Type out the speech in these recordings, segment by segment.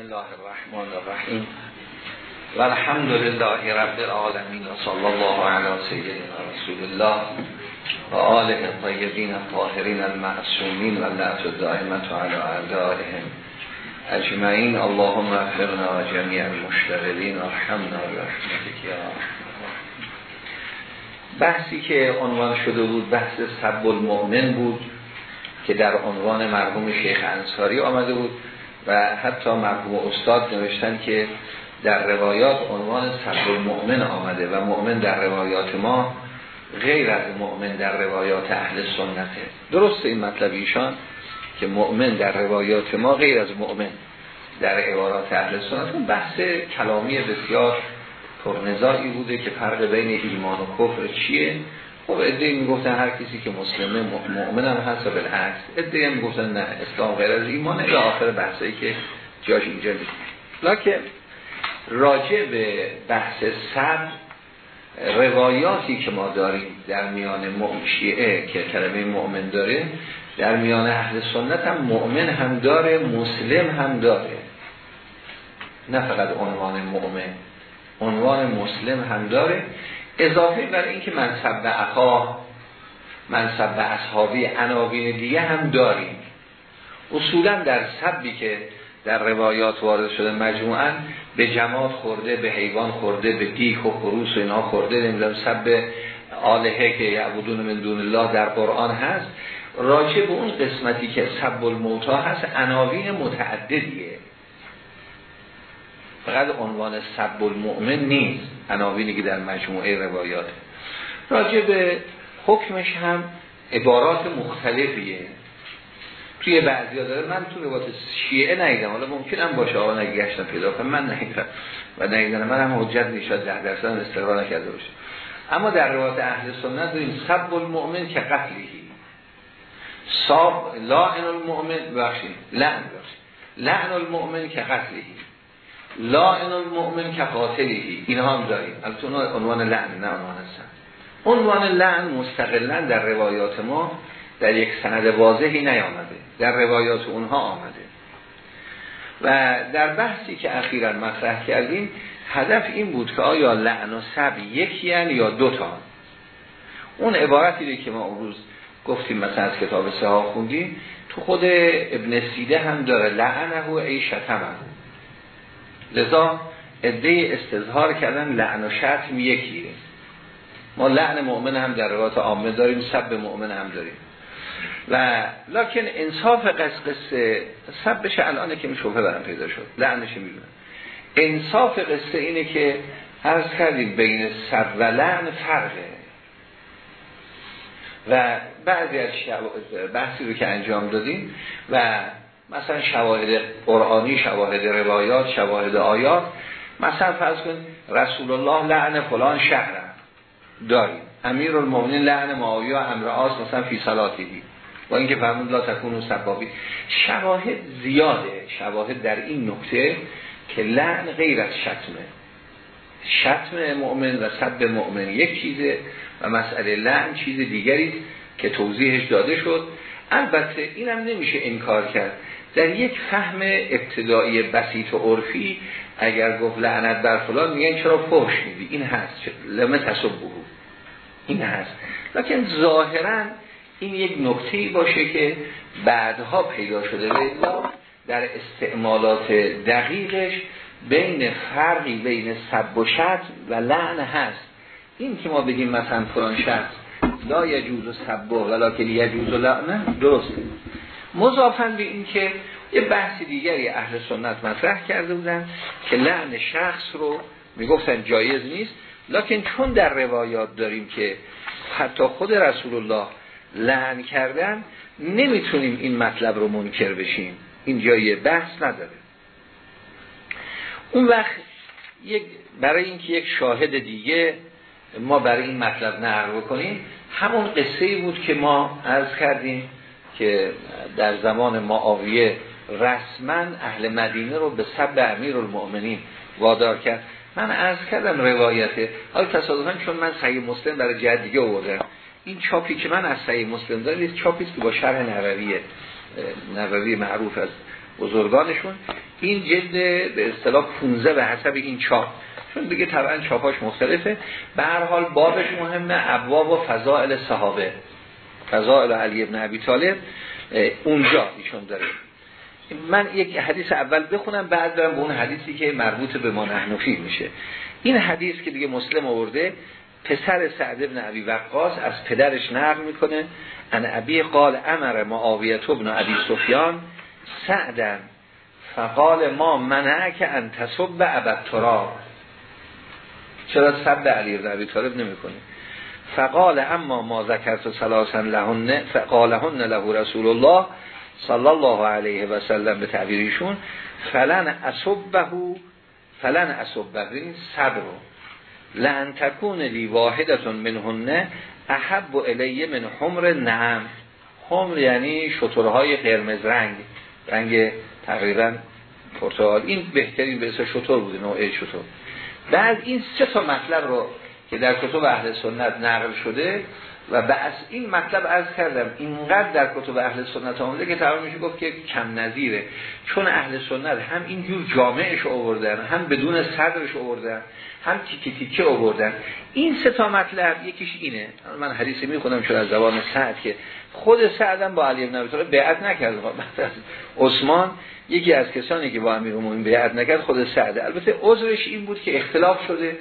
الله الرحمن الرحیم و لله رب العالمین و صلی الله علی سیدنا رسول الله و آله الطیبین الطاهرین المعصومین و لعت الدائمت علی اعدائهم اجمعین اللهم اغفرنا و جمیع المشتغلین و رحمنا برحمتک یا بحثی که عنوان شده بود بحث سب المؤمن بود که در عنوان مرحوم شیخ انصاری آمده بود. و حتی مرحوم استاد نوشتن که در روایات عنوان صبر المؤمن آمده و مؤمن در روایات ما غیر از مؤمن در روایات اهل سنته. درست این مطلب ایشان که مؤمن در روایات ما غیر از مؤمن در عبارات اهل سنت. بحث کلامی بسیار پرنزاعی بوده که فرق بین ایمان و کفر چیه؟ خب ادعی این گفتن هر کسی که مسلمه مؤمن هم هست و بالعکس. ادعی هم گفتن نه اسلام غیر از ایمانه یا آخر بحثایی که جاش اینجا نیست لکن راجع به بحث صبر روایاتی که ما داریم در میان شیعه که کلمه مؤمن داره در میان اهل سنت هم مؤمن هم داره مسلم هم داره. نه فقط عنوان مؤمن عنوان مسلم هم داره. اضافه بر اینکه منصب به اخا منصب به اصحابی عناوین دیگه هم داریم. اصولا در سبی که در روایات وارد شده مجموعا به جماعت خورده به حیوان خورده به دیک و خروس و اینا خورده نمی‌دونم سب آلهه که یعبدون من دون الله در قرآن هست. راجع به اون قسمتی که سب الموتا هست عناوین متعددیه. فقط عنوان سب المؤمن نیست. عناوینی که در مجموعه روایات. راجع به حکمش هم عبارات مختلفیه. توی بعضی ها داره. من تو روایت شیعه نیدم حالا ممکنم باشه آقا نگشتم پیدا کنم. من نیدم و نیدم من هم حجت نیشاد ده درصد استقرار نکرده باشه اما در روایت اهل سنت داریم سب المؤمن که قتلی صاب لعن المؤمن. بخشید لعن. بخشید لعن المؤمن که قتلی لعن المؤمن که قاتلی اینها هم داریم. البته عنوان لعن نه عنوان هستن عنوان لعن مستقلا در روایات ما در یک سند واضحی نیامده. در روایات اونها آمده. و در بحثی که اخیرا مطرح کردیم هدف این بود که آیا لعن و سب یکی یا دو تا اون عبارتی که ما اون روز گفتیم مثلا از کتاب سها خوندیم تو خود ابن سیده هم داره لعنه ای شتمه لذا عده استظهار کردن لعن و شتم یکیه. ما لعن مؤمن هم در روایات عامه داریم سب مؤمن هم داریم. و لکن انصاف قص قصه سبش الانه که شبه برم پیدا شد. لعنش می‌دونم. انصاف قصه اینه که عرض کردیم بین سب و لعن فرقه. و بعضی از بحثی رو که انجام دادیم و مثلا شواهد قرآنی شواهد روایات شواهد آیات. مثلا فرض کن رسول الله لعن فلان شهر داریم امیر المومنین لعن معاویه و آس مثلا فی صلاتیدی با اینکه فرمود لا تکون سبابی. شواهد زیاده شواهد در این نکته که لعن غیر از شتمه شتم مؤمن و سب مؤمن یک چیزه و مسئله لعن چیز دیگری که توضیحش داده شد. البته اینم نمیشه انکار کرد. در یک فهم ابتدایی بسیط و عرفی اگر گفت لعنت بر فلان میگن چرا فوش میدی؟ این هست. لمه تصبه این هست. لکن ظاهرا این یک نکته باشه که بعدها پیدا شده در استعمالات دقیقش بین فرقی بین سب و شد و لعن هست. این که ما بگیم مثلا فلان شخص لا یجوز و سب و که یجوز و لعنه درسته. مضافن به این که یه بحث دیگری اهل سنت مطرح کرده بودن که لعن شخص رو می‌گفتن جایز نیست. لکن چون در روایات داریم که حتی خود رسول الله لعن کردن نمی‌تونیم این مطلب رو منکر بشیم. این جای بحث نداره. اون وقت یک برای اینکه یک شاهد دیگه ما برای این مطلب نقل بکنیم همون قصه بود که ما عرض کردیم. که در زمان معاویه رسما اهل مدینه رو به سب امیر المؤمنین وادار کرد. من عرض کردم روایته حالا تصادفا چون من صحیح مسلم برای جد دیگه آوردم. این چاپی که من از صحیح مسلم دارم چاپی که با شرح نووی نووی معروف از بزرگانشون. این جلد به اصطلاح 15 به حسب این چاپ. چون دیگه طبعا چاپاش مختلفه. به هر حال بابش مهمه ابواب و فضائل صحابه. فضائل علی ابن ابی طالب اونجا ایشون داره. من یک حدیث اول بخونم بعد برم به اون حدیثی که مربوط به ما نحنفی میشه. این حدیث که دیگه مسلم آورده پسر سعد ابن عبی وقاص از پدرش نقل می‌کنه ان ابی قال امر معاویت ابن عبی سفیان سعدن فقال ما منع ان تصب عبد تراب چرا سب علی ابن عبی طالب نمی‌کنه؟ فقال اما ما ذکرت سلاسا لهن فقالهن له رسول الله صلی الله علیه و سلم به تعبیرشون فلن اصبه فلن اصبه این صبر. لن تکون لی واحدتون منهن احب الیه من حمر نعم. حمر یعنی شطورهای قرمز رنگ. رنگ تقریبا پرتغال این بهترین به شطور بوده نوع شطور بعد این سه تا مطلب رو که در کتب اهل سنت نقل شده و بعض این مطلب از کردم اینقدر در کتب اهل سنت آمده که تمام میشه گفت که کم نظیره. چون اهل سنت هم این جور جامعش آوردن هم بدون صدرش آوردن هم تیکه تیکه آوردن. این سه تا مطلب یکیش اینه. من حدیث می‌خونم چون از زبان سعد که خود سعدم با علی بن ابی طالب بیعت نکرد. عثمان یکی از کسانی که با امیرالمومنین بیعت نکرد خود سعد. البته عذرش این بود که اختلاف شده.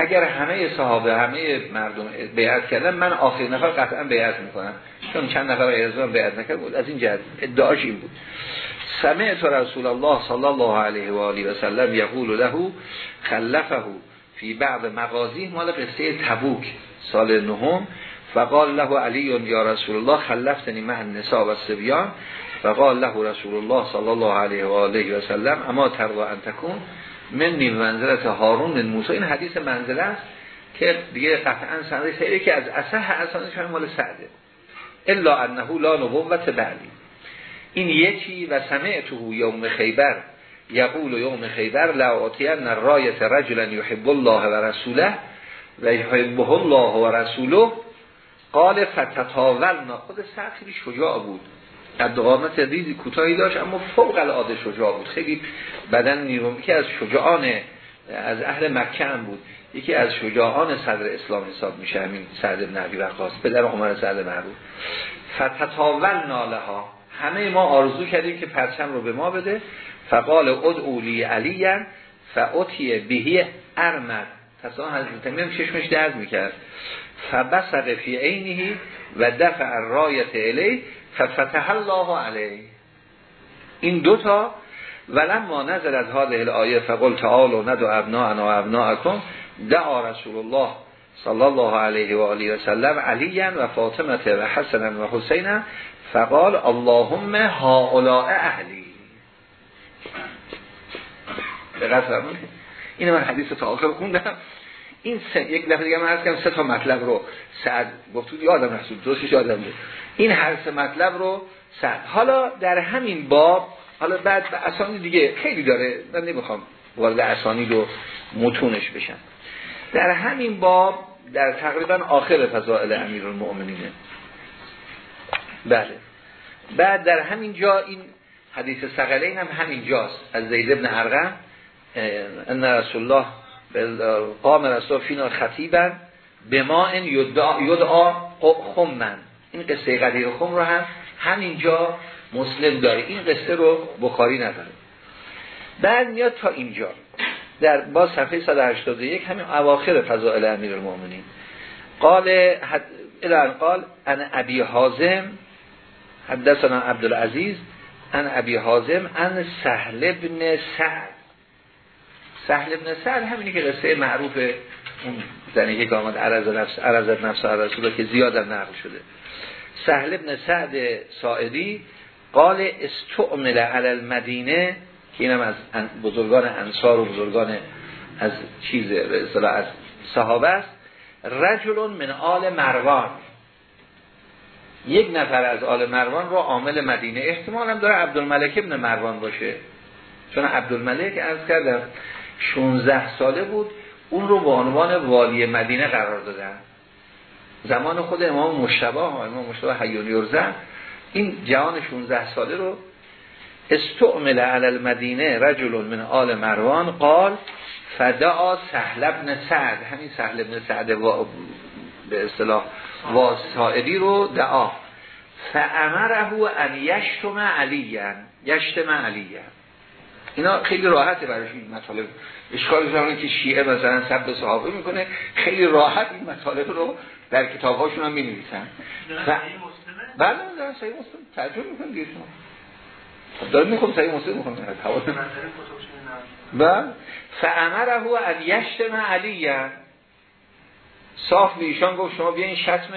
اگر همه صحابه همه مردم بیعت کردن من آخر نفر قطعا بیعت می‌کنم. چون چند نفر ایرزان بیعت نکرد بود از این جهت ادعاش این بود. سمعت رسول الله صلی الله علیه و آله و سلم یقول له خلفه فی بعض مغازی مال قصه تبوک سال نهم. فقال له علی یا رسول الله خلفتنی مع النساء و الصبیان. فقال له رسول الله صلی الله علیه و آله و سلم اما تروا ان تکون؟ من نیم منزلت هارون من موسی. این حدیث منزله است که دیگه قطعا سنده خیلی که از اصح اسانش هم مال سعده. الا انه لا نبوت بعدی. این یکی و تو یوم خیبر. یقول یوم خیبر لعاتین رایت رجلا یحب الله و رسوله و یحبه الله و رسوله. قال فتتاولنا خود سعد خیلی شجاع بود. قامت ریزی کوتاهی داشت اما فوق العاده شجاع بود. خیلی بدن نیروم که از شجاعان از اهل مکه هم بود. یکی از شجاعان صدر اسلام حساب میشه همین سعد بن عبی وقاص پدر عمر سعد معروف. فتتاول ناله ها همه ما آرزو کردیم که پرچم رو به ما بده. فقال ادعو لی علی فاتی بهی ارمد. تصلا حضرت امام چشمش درد می‌کرد. فبسق فی عینه و دفع رایت الی ففتح الله علیه. این دوتا نزل از هذه الآیه فقل تعال و ندو ابناءنا و ابناءکم دعا رسول الله صلی الله علیه و آله و سلم علی و فاطمه و حسن و حسین فقال اللهم هؤلاء اهلی. دقت این من حدیث تا آخر خوندم. این سه یک دفعه دیگه من عرض کردم سه تا مطلب رو سعد گفت. یادم رسید دوستش یادم بود این هر سه مطلب رو سعد. حالا در همین باب حالا بعد به اسانی دیگه خیلی داره. من نمی‌خوام وارد اسانی رو متونش بشم. در همین باب در تقریبا آخر فضائل امیرالمؤمنینه بله. بعد در همین جا این حدیث سقلین هم همین جاست. از زید ابن ارقم ان رسول الله قام رسول فینا خطیبا به ما این یدعا خمن. این قصه قدیر خم رو هم همینجا مسلم داره. این قصه رو بخاری نداره بعد میاد تا اینجا. در با صفحه 181 همین اواخر فضائل امیر المومنین قال حد... الان قال ان ابی حازم حدثنا عبدالعزیز ان ابی حازم ان سهل ابن سعد. سهل ابن سعد همینی که قصه معروف اون زنی که آمد عرض نفس عرض نفس عرض که زیاد نقل شده. سهل ابن سعد ساعدی قال استعمل علی المدینه که اینم از بزرگان انصار و بزرگان از چیز از صحابه است. رجل من آل مروان. یک نفر از آل مروان رو عامل مدینه. احتمال هم داره عبدالملک ابن مروان باشه. چون عبدالملک از کردم 16 ساله بود اون رو به عنوان والی مدینه قرار دادن. زمان خود امام مشتبه امام مشتبه حیون این جوان 16 ساله رو استعمل علی المدینه رجل من آل مروان قال فدعا سهل ابن سعد. همین سهل ابن سعد و به اصطلاح واسائلی رو دعا. فامره ان یشتم علیان یشتم علیان اینا خیلی راحته برای این مطالب. اشکال زمانی که شیعه مثلا سب صحابه می‌کنه. خیلی راحت این مطالب رو در کتاب هاشون هم می نویسن بله در صحیح مسلم. ترجمه می‌کنم دیگه شما. داره می‌خوام صحیح مسلم می‌خوام و فعمره ان یشتم علی صاف به ایشان گفت شما بیاین شتم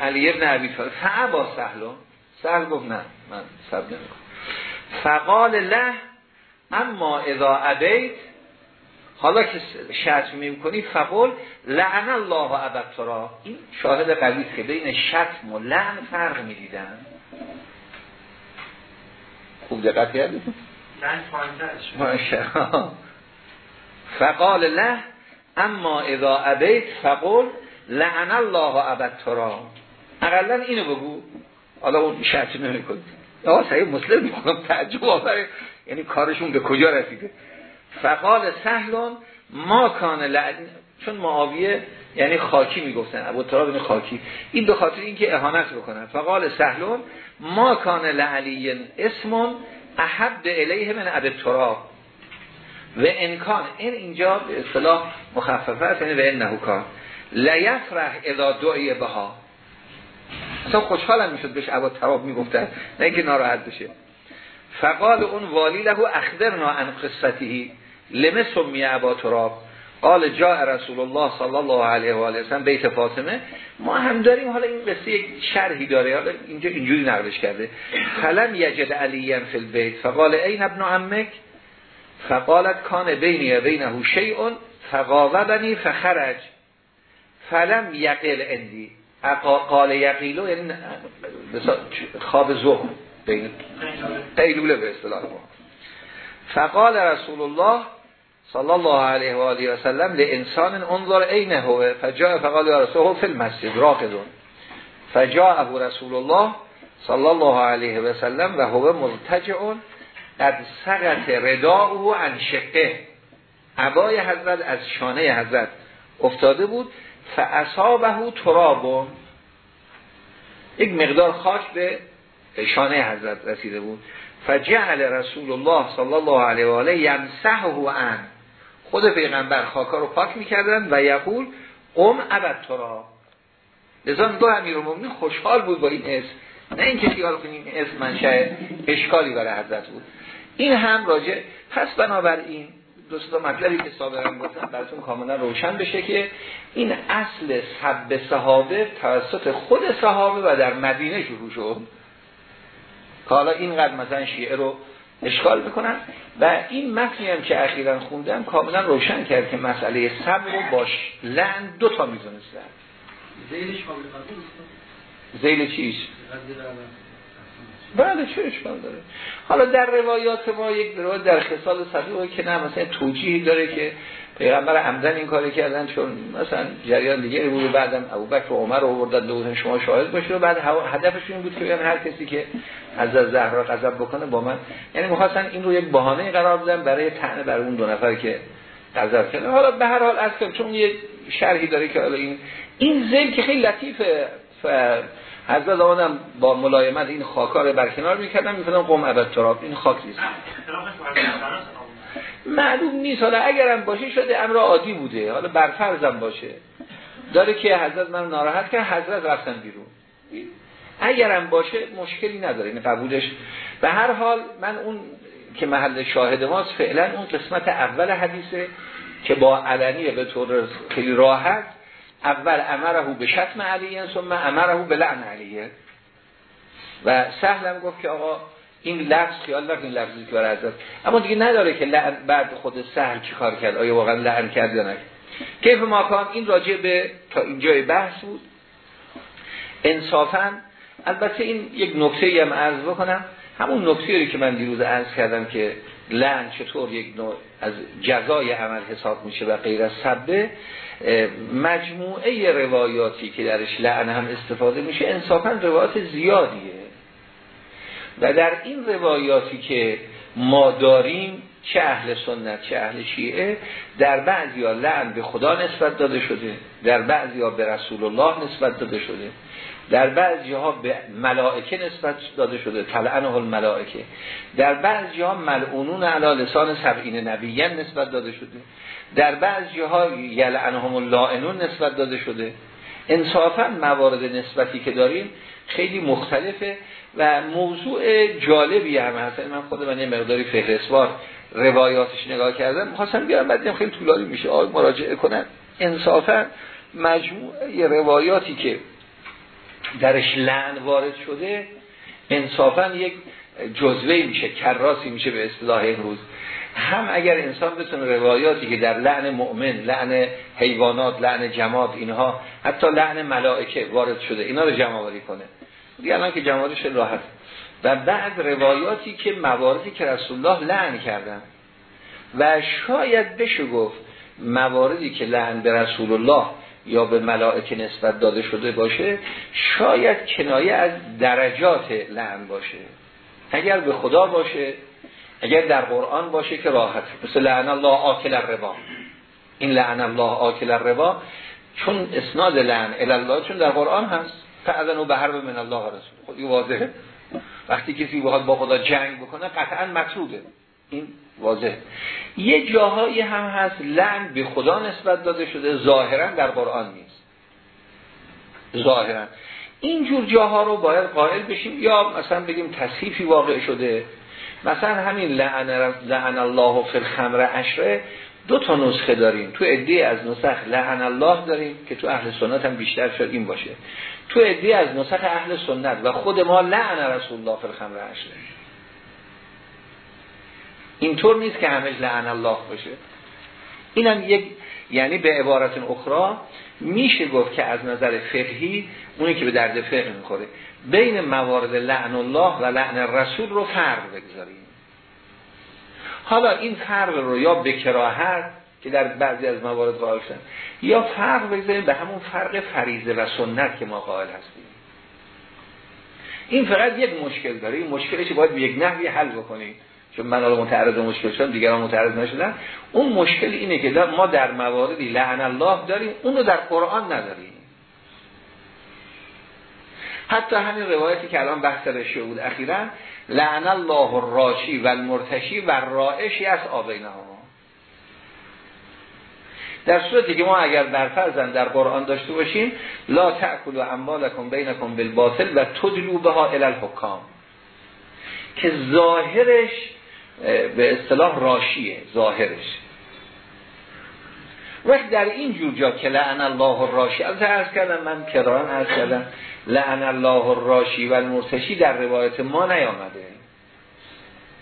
علی ابن عبی طالب. فعبا سهلون سهل گفت نه من سب نمی‌کنم. فقال له اما اذا عبید حالا که شتم می‌کنی فقل لعن الله عبد این شاهد قوی که بین شتم و لعن فرق می‌دیدن. خوب دقت کردید فقال له اما اذا ابیت فقل لعن الله عبد ترا اقلا اینو بگو. حالا اون شرط نمی کنی آقا صحیح مسلم می‌کنم تعجب آفره یعنی کارشون به کجا رسیده؟ فقال سهلون ما کان لعن چون معاویه یعنی خاکی می‌گفتن ابو تراب این خاکی. این به خاطر اینکه اهانت بکنن. فقال سهلون ما کان لعلی اسمون احب الیه من ابو تراب و انکان این اینجا به اصطلاح مخففه است یعنی و انه کان. لیفرح اذا دعی بها. اصلا خوشحالم می‌شد بهش ابو تراب می‌گفتن نه اینکه ناراحت بشه. فقال اون والی له اخبرنا عن قصته. لمه سمی ابا تراب. قال جا رسول الله صلی الله علیه و آله وسلم بیت فاطمه. ما هم داریم حالا این قصه یک شرحی داره. حالا اینجا اینجوری نقلش کرده. فلم یجد علی فی البیت. فقال این ابن عمک؟ فقالت کان بینی و بینه شیء فقاوبنی فخرج. فلم یقل اندی قال یقیلو یعنی خواب بین قیلوله به اصطلاح فقال رسول الله صلی الله علیه و آله و سلم لانسان انظر عین هو. فجاء فقال یا رسول الله فی المسجد راقدون فجاء رسول الله صلی الله علیه و سلم و هو مرتجع قد سقط رداءه عن شقه. عبای حضرت از شانه حضرت افتاده بود فاصابه تراب. یک مقدار خاک به شانه حضرت رسیده بود. فجعل رسول الله صلی الله علیه و آله یمسحه عن خود پیغمبر خاکا رو پاک می‌کردن و یقول قم ابد تو را. لذا دو امیر المومنین خوشحال بود با این اسم. نه اینکه خیال کنیم این اسم منشأ اشکالی برای حضرت بود. این هم راجع پس بنابراین دوست تا مطلبی که سابقا گفتم براتون کاملا روشن بشه که این اصل سب صحابه توسط خود صحابه و در مدینه شروع شد. حالا اینقدر مثلا شیعه رو اشکال می‌کنن و این متنی هم که اخیرا خوندم کاملا روشن کرد که مسئله صبر رو باش لعن دو تا می‌دونستن. زیلش زیل چیش بله چه اشکال داره؟ حالا در روایات ما یک روایت در خصال صدیقه که نه مثلا توجیهی داره که پیغمبر عمدن این کاری کردن چون مثلا جریان دیگه بود. بعدم ابوبکر و عمر رو آوردن دوزن شما شاهد باشید و بعد هدفشون این بود که بگن هر کسی که از زهرا غضب بکنه با من. یعنی می‌خواستن این رو یک بهانه قرار بدن برای طعنه بر اون دو نفر که غضب کردن. حالا به هر حال از چون یه شرحی داره که حالا این این زل که خیلی لطیفه. حضرت آمدم با ملایمت این خاکا رو برکنار می‌کردم می‌فهمم قوم عبد تراب. این خاک نیست. معلوم نیست. حالا اگرم باشه شده امر عادی بوده. حالا برفرزم باشه. داره که حضرت من ناراحت کرد حضرت رفتن بیرون. اگرم باشه مشکلی نداره. این قبولش. به هر حال من اون که محل شاهد ماست فعلا اون قسمت اول حدیثه که با علنیه به طور خیلی راحت اول امره به شتم علیه ثم امره به لعن علیه. و سهلم گفت که آقا این لفظ خیال نکن لفظی که برای حضرت اما دیگه نداره که لعن بعد خود سهل چی کار کرد آیا واقعا لعن کرد یا نکرد کیف ماکان؟ این راجع به تا اینجای بحث بود. انصافا البته این یک نکته هم عرض بکنم. همون نکته که من دیروز عرض کردم که لعن چطور یک نوع از جزای عمل حساب میشه و غیر از سبه مجموعه روایاتی که درش لعن هم استفاده میشه انصافا روایات زیادیه. و در این روایاتی که ما داریم چه اهل سنت چه اهل شیعه در بعضی ها لعن به خدا نسبت داده شده در بعضی ها به رسول الله نسبت داده شده در بعضی ها به ملائکه نسبت داده شده تلعنه الملائکه در بعضی ها ملعونون علی لسان سبعین نبیین نسبت داده شده در بعضی ها یلعنهم اللائنون نسبت داده شده. انصافا موارد نسبتی که داریم خیلی مختلفه. و موضوع جالبی هم هست. من خود من یه مقداری فهرستوار روایاتش نگاه کردم. خواستم بیارم بعد خیلی طولانی میشه. آقای مراجعه کنن. انصافا مجموعه روایاتی که درش لعن وارد شده انصافا یک جزوه میشه کراسی میشه به اصطلاح امروز. هم اگر انسان بتونه روایاتی که در لعن مؤمن لعن حیوانات لعن جماد اینها حتی لعن ملائکه وارد شده اینا رو جمع آوری کنه. دیگه الان که جمعش راحت. و بعد روایاتی که مواردی که رسول الله لعن کردن. و شاید بشه گفت مواردی که لعن به رسول الله یا به ملائکه نسبت داده شده باشه شاید کنایه از درجات لعن باشه. اگر به خدا باشه اگر در قرآن باشه که راحت. مثل لعن الله آکل الربا. این لعن الله آکل الربا چون اسناد لعن الله چون در قرآن هست. فعلا و به حرب من الله رسول خودی واضحه. وقتی کسی بخواد با خدا جنگ بکنه قطعا مطروده این واضح یه جاهایی هم هست لعن به خدا نسبت داده شده ظاهرا در قرآن نیست. ظاهرا. اینجور جاها رو باید قائل بشیم یا مثلا بگیم تصحیفی واقع شده. مثلا همین لعن, لعن الله فی الخمر اشره دو تا نسخه داریم. تو ادی از نسخ لعن الله داریم که تو اهل سنت هم بیشتر شد این باشه. تو ادی از نسخ اهل سنت و خود ما لعن رسول الله فی الخمر اشره اینطور نیست که همش لعن الله باشه. اینم یک یعنی به عبارت اخرى میشه گفت که از نظر فقهی اونی که به درد فقه می‌خوره بین موارد لعن الله و لعن رسول رو فرق بگذاریم. حالا این فرق رو یا به کراهت که در بعضی از موارد قائل شدن. یا فرق بگذاریم به همون فرق فریضه و سنت که ما قائل هستیم. این فقط یک مشکل داره. این مشکلش باید یک نحوی حل بکنیم. چون من حالا متعرض مشکل شدم دیگران متعرض نشدن. اون مشکل اینه که ما در مواردی لعن الله داریم اون رو در قرآن نداریم. حتی همین روایتی که الان بحث رشیه بود اخیرا لعن الله الراشی و المرتشی و رائشی از آبینه ها در صورتی که ما اگر برفرزن در قرآن داشته باشیم لا تأکلوا اموالکم بینکم بالباطل و تدلو بها که ظاهرش به اصطلاح راشیه ظاهرش. وقت در این جور جا که لعن الله الراشی از عرض کردم من کران عرض کردم لعن الله الراشی و المرتشی در روایت ما نیامده.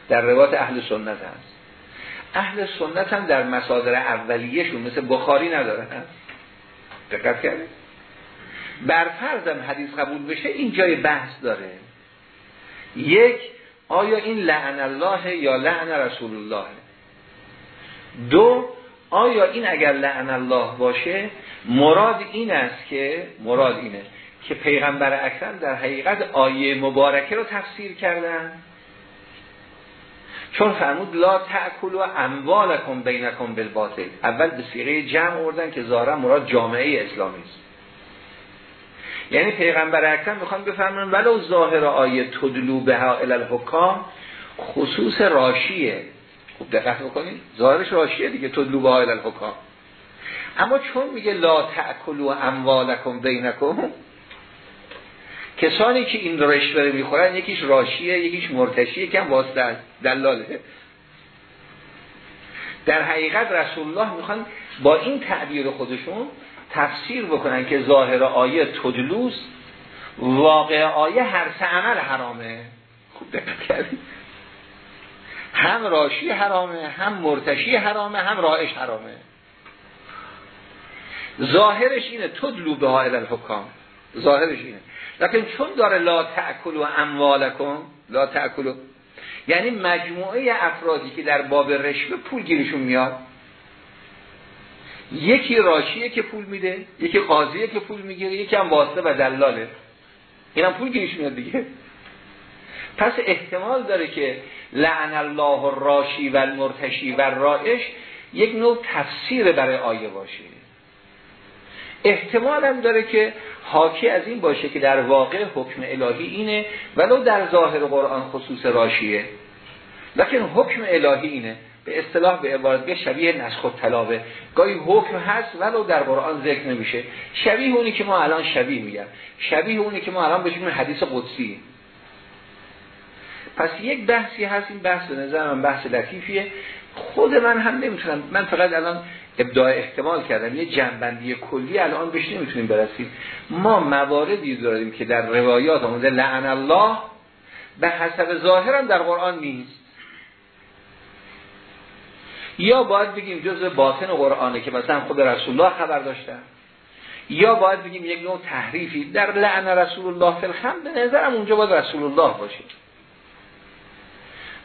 در روایت اهل سنت هست. اهل سنت هم در مصادر اولیهشون مثل بخاری نداره دقت کرده برفرضم حدیث قبول بشه این جای بحث داره. یک آیا این لعن الله یا لعن رسول الله؟ دو آیا این اگر لعن الله باشه مراد این است که مراد اینه که پیغمبر اکرم در حقیقت آیه مبارکه رو تفسیر کردن. چون فرمود لا تأکل و اموالکم بینکم بالباطل. اول به سیغه جمع آوردن که ظاهرا مراد جامعه اسلامی است. یعنی پیغمبر اکرم می‌خوان بفرمون ولو ظاهر آیه تدلو بها الالحکام خصوص راشیه. خوب دقت بکنید ظاهرش راشیه دیگه تدلو بها الالحکام. اما چون میگه لا تأکلوا اموالکم بینکم کسانی که این رشوه می‌خورن یکیش راشیه یکیش مرتشیه یکم واسطه دلاله. در حقیقت رسول الله می‌خوان با این تعبیر خودشون تفسیر بکنن که ظاهر آیه تدلوس واقع آیه هر سه عمل حرامه. خوب دقت کردید. هم راشی حرامه هم مرتشی حرامه هم رایش حرامه. ظاهرش اینه تدلو به ها الحکام ظاهرش اینه. لیکن چون داره لا تأکل و اموالکم لا تأکل یعنی مجموعه افرادی که در باب رشوه پول گیرشون میاد یکی راشیه که پول میده یکی قاضیه که پول می‌گیره یکی هم واسطه و دلاله. اینم پول گیرش میاد دیگه. پس احتمال داره که لعن الله راشی و المرتشی و رائش یک نوع تفسیر برای آیه باشه. احتمال هم داره که حاکی از این باشه که در واقع حکم الهی اینه ولو در ظاهر قرآن خصوص راشیه. لیکن حکم الهی اینه. به اصطلاح به عبارت شبیه نسخ و طلابه گاهی حکم هست ولو در قرآن ذکر نمیشه. شبیه اونی که ما الان شبیه میگم. شبیه اونی که ما الان بهش حدیث قدسی. پس یک بحثی هست این بحث به نظر من بحث لطیفیه. خود من هم نمی‌تونم. من فقط الان ابداع احتمال کردم. یه جنبندی کلی الان بهش نمی‌تونیم برسیم. ما مواردی داریم که در روایات آمده لعن الله به حسب ظاهرم در قرآن نیست. یا باید بگیم جز باطن قرآنه که مثلا خود رسول الله خبر داشتن یا باید بگیم یک نوع تحریفی. در لعن رسول الله فی به نظرم اونجا باید رسول الله باشه.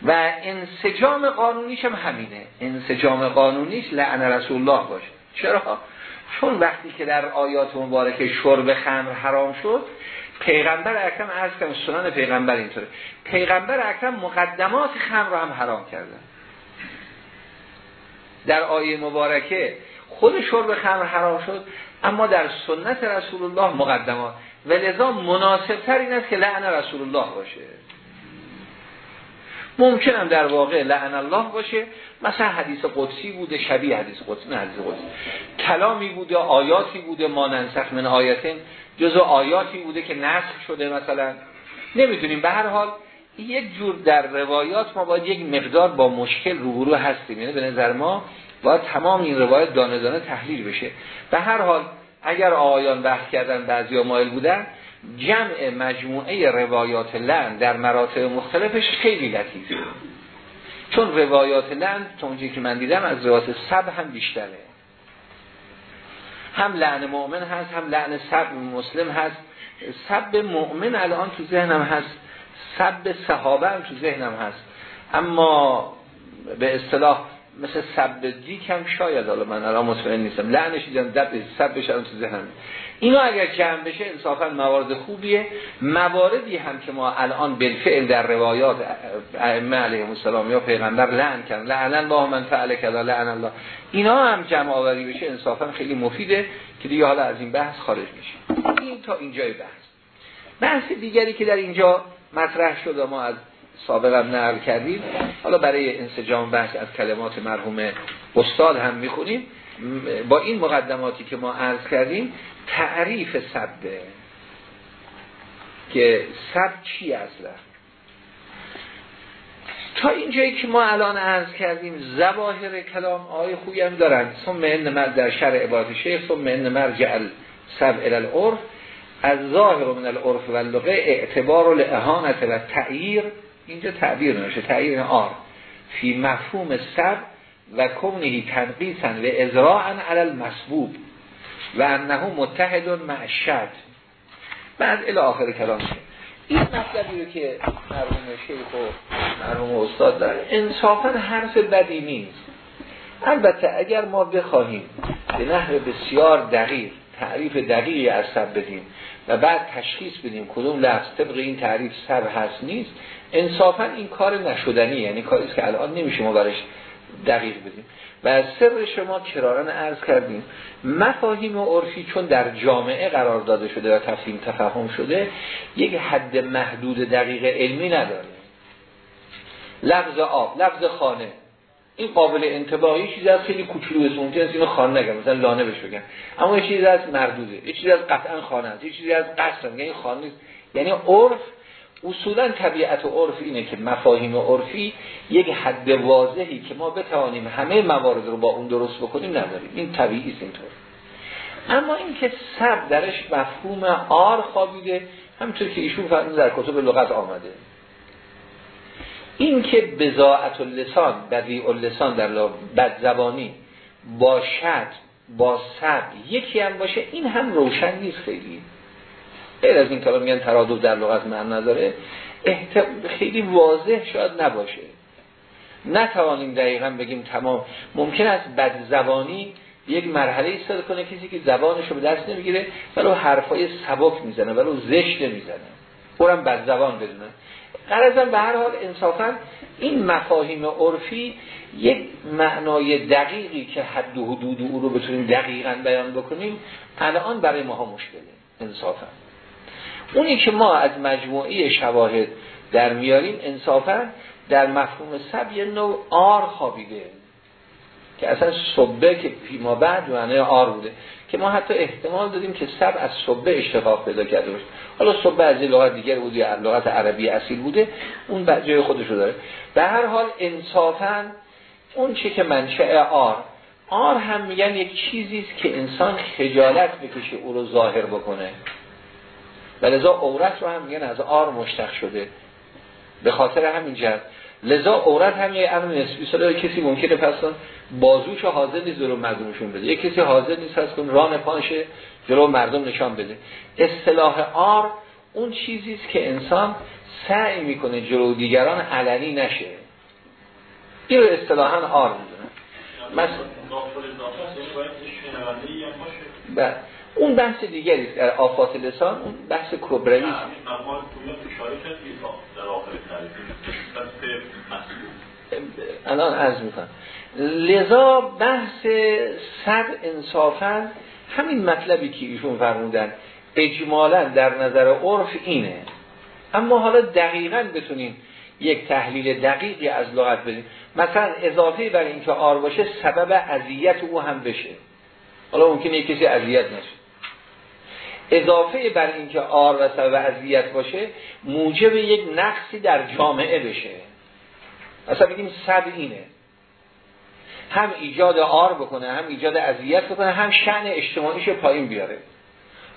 و انسجام قانونیش هم همینه. انسجام قانونیش لعن رسول الله باشه. چرا؟ چون وقتی که در آیات مبارکه شرب خمر حرام شد پیغمبر اکرم از کردن سنن پیغمبر اینطوره. پیغمبر اکرم مقدمات خمر رو هم حرام کردن در آیه مبارکه خود شرب خمر حرام شد اما در سنت رسول الله مقدمات. و لذا مناسب تر این است که لعن رسول الله باشه. ممکنم در واقع لعن الله باشه. مثلا حدیث قدسی بوده شبیه حدیث قدسی نه حدیث قدسی. کلامی بوده آیاتی بوده ما ننسخ من آیتین. جزو آیاتی بوده که نسخ شده مثلا. نمی‌دونیم. به هر حال یک جور در روایات ما باید یک مقدار با مشکل روبرو هستیم. یعنی به نظر ما باید تمام این روایت دانه دانه تحلیل بشه. به هر حال اگر آیان بحث کردن بعضی مایل بودن جمع مجموعه روایات لن در مراتب مختلفش خیلی لطیفه چون روایات لن تونجی که من دیدم از روایات سب هم بیشتره. هم لعن مؤمن هست هم لعن سب مسلم هست. سب مؤمن الان تو ذهنم هست. سب صحابه هم تو ذهنم هست. اما به اصطلاح مثل سب دیک هم شاید حالا من الان مطمئن نیستم. لعنش دیدم دب سب بشه تو ذهنم اینا اگر جمع بشه انصافا موارد خوبیه. مواردی هم که ما الان بالفعل در روایات ائمه علیهم السلام یا پیغمبر لعن کردن لعن الله من فعل کذا لعن الله. اینا هم جمع آوری بشه انصافا خیلی مفیده که دیگه حالا از این بحث خارج میشه این تا اینجای بحث. بحث دیگری که در اینجا مطرح شد ما از سابقم نقل کردیم. حالا برای انسجام بحث از کلمات مرحوم استاد هم می‌خونیم. با این مقدماتی که ما عرض کردیم تعریف سبه که سب چی اصلا؟ تا اینجایی که ما الان عرض کردیم زواهر کلام آیه خوبی هم دارن. ثم مرد در شرع عبادت شیخ ثم ان مرجع سب الالعرف از ظاهر من العرف و اللغه اعتبار و لعهانت و تعییر اینجا تعبیر نشه تعییر آر. فی مفهوم سب و کونهی تنقیسن و ازراعا علی المسبوب و انه متحد معشد بعد الى آخر کلام این مطلبی رو که مرحوم شیخ و مرحوم استاد داره انصافا حرف بدی نیست. البته اگر ما بخواهیم به نحو بسیار دقیق تعریف دقیقی از سب بدیم و بعد تشخیص بدیم کدوم لفظ طبق این تعریف سب هست نیست. انصافا این کار نشدنی یعنی کاری که الان نمیشه ما برش دقیق بدیم. و سر شما کرارن عرض کردیم مفاهیم و عرفی چون در جامعه قرار داده شده و تفهیم تفهم شده یک حد محدود دقیق علمی نداره. لفظ آب لفظ خانه. این قابل انتباهی چیزی از خیلی کوچولو است ممکن است اینو خانه نگم مثلا لانه بهش بگم. اما یه چیزی از مردوده یه چیزی از قطعا خانه است یه چیزی از قصر میگن این خانه نیست. یعنی عرف اصولا طبیعت عرف اینه که مفاهیم عرفی یک حد واضحی که ما بتوانیم همه موارد رو با اون درست بکنیم نداریم. این طبیعی است اینطور. اما اینکه سب درش مفهوم آر خوابیده همونطور که ایشون فرمود در کتب لغت آمده. این که بزاعت اللسان بدی اللسان در بد زبانی باشد با سب یکی هم باشه این هم روشن نیست خیلی. غیر از این کلام میگن ترادف در لغت معنی نداره خیلی واضح شاید نباشه. نتوانیم دقیقا بگیم تمام. ممکن است بد زبانی یک مرحله ایستاد کنه کسی که زبانش رو به دست نمی‌گیره ولو حرفای سبک می‌زنه ولو زشت نمی‌زنه. اونم بد زبان بدونه. قرضم به هر حال انصافا این مفاهیم عرفی یک معنای دقیقی که حد و حدود او رو بتونیم دقیقا بیان بکنیم الان برای ماها مشکله انصافا. اونی که ما از مجموعه شواهد در میاریم انصافا در مفهوم سب یه نوع آر خوابیده. که اصلا صبه که فیما بعد معنی آر بوده که ما حتی احتمال دادیم که سب از صبه اشتقاق پیدا کرده باشه. حالا صبه از لغت دیگر بوده یا لغت عربی اصیل بوده اون جای خودش داره. به هر حال انصافا اون چه که منشأ آر آر هم میگن یک چیزی است که انسان خجالت بکشه او رو ظاهر بکنه. و لذا عورت رو هم میگن از آر مشتق شده. به خاطر همین جهت. لذا عورت هم یه امر نسبی کسی ممکنه پس بازوش حاضر نیست جلو مردمشون بده. یه کسی حاضر نیست از کن ران پانشه جلو مردم نشان بده. اصطلاح آر اون چیزی است که انسان سعی می‌کنه جلو دیگران علنی نشه. این رو اصطلاحا آر می‌دونه. مثلا بله. اون بحث دیگری است. در آفات لسان اون بحث کبروی است الان عرض می‌کنم. لذا بحث صد انصافا همین مطلبی که ایشون فرمودن اجمالا در نظر عرف اینه. اما حالا دقیقا بتونیم یک تحلیل دقیقی از لغت بدیم. مثلا اضافه بر اینکه آر باشه سبب اذیت او هم بشه. حالا ممکنه یک کسی اذیت نشه. اضافه بر اینکه آر و سبب اذیت باشه موجب یک نقصی در جامعه بشه. مثلا بگیم صد اینه. هم ایجاد آر بکنه هم ایجاد اذیت بکنه هم شعن اجتماعیش پایین بیاره.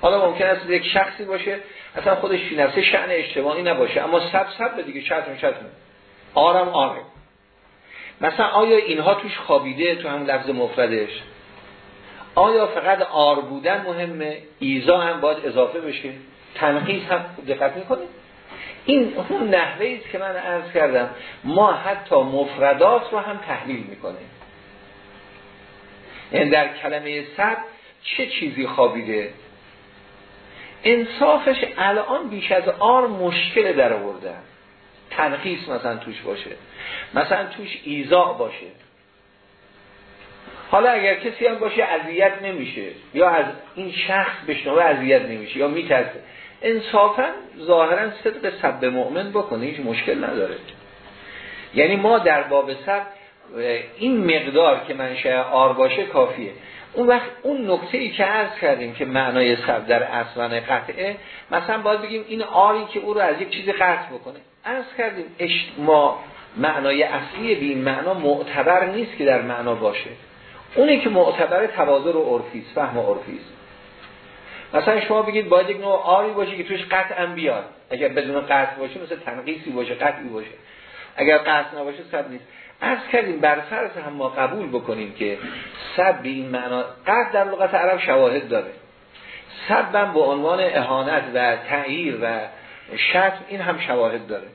حالا ممکن است یک شخصی باشه اصلا خودش فی نفسه شعن اجتماعی نباشه اما سب سب دیگه شتم شتم آرم آره. مثلا آیا اینها توش خوابیده تو هم لفظ مفردش؟ آیا فقط آر بودن مهمه؟ ایزا هم باید اضافه بشه. تنقیز هم دقت می‌کنید؟ این اون نحوه است که من عرض کردم. ما حتی مفردات رو هم تحلیل می‌کنیم. یعنی در کلمه سب چه چیزی خوابیده؟ انصافش الان بیش از آر مشکل در آوردن تنقیص مثلا توش باشه. مثلا توش ایزا باشه. حالا اگر کسی هم باشه اذیت نمیشه یا از این شخص بشنوه اذیت نمیشه یا میترسه. انصافا ظاهرا صدق سب مؤمن بکنه هیچ مشکل نداره. یعنی ما در باب سب این مقدار که منشأ آر باشه کافیه. اون وقت اون نکته ای که عرض کردیم که معنای سب در اصلا قطعه مثلا باید بگیم این آری که او رو از یک چیزی قطع بکنه. عرض کردیم ما معنای اصلی به این معنا معتبر نیست که در معنا باشه. اونی که معتبر توازر و عرفی فهم و عرفی مثلا شما بگید باید یک نوع آری باشه که توش قطعا بیاد. اگر بدون قطع باشه مثل تنقیسی باشه قطعی باشه. اگر قطع نباشه سب نیست. از کردیم بر فرض هم ما قبول بکنیم که سب به این معنا قطع در لغت عرب شواهد داره. سب به عنوان اهانت و تعییر و شتم این هم شواهد داره.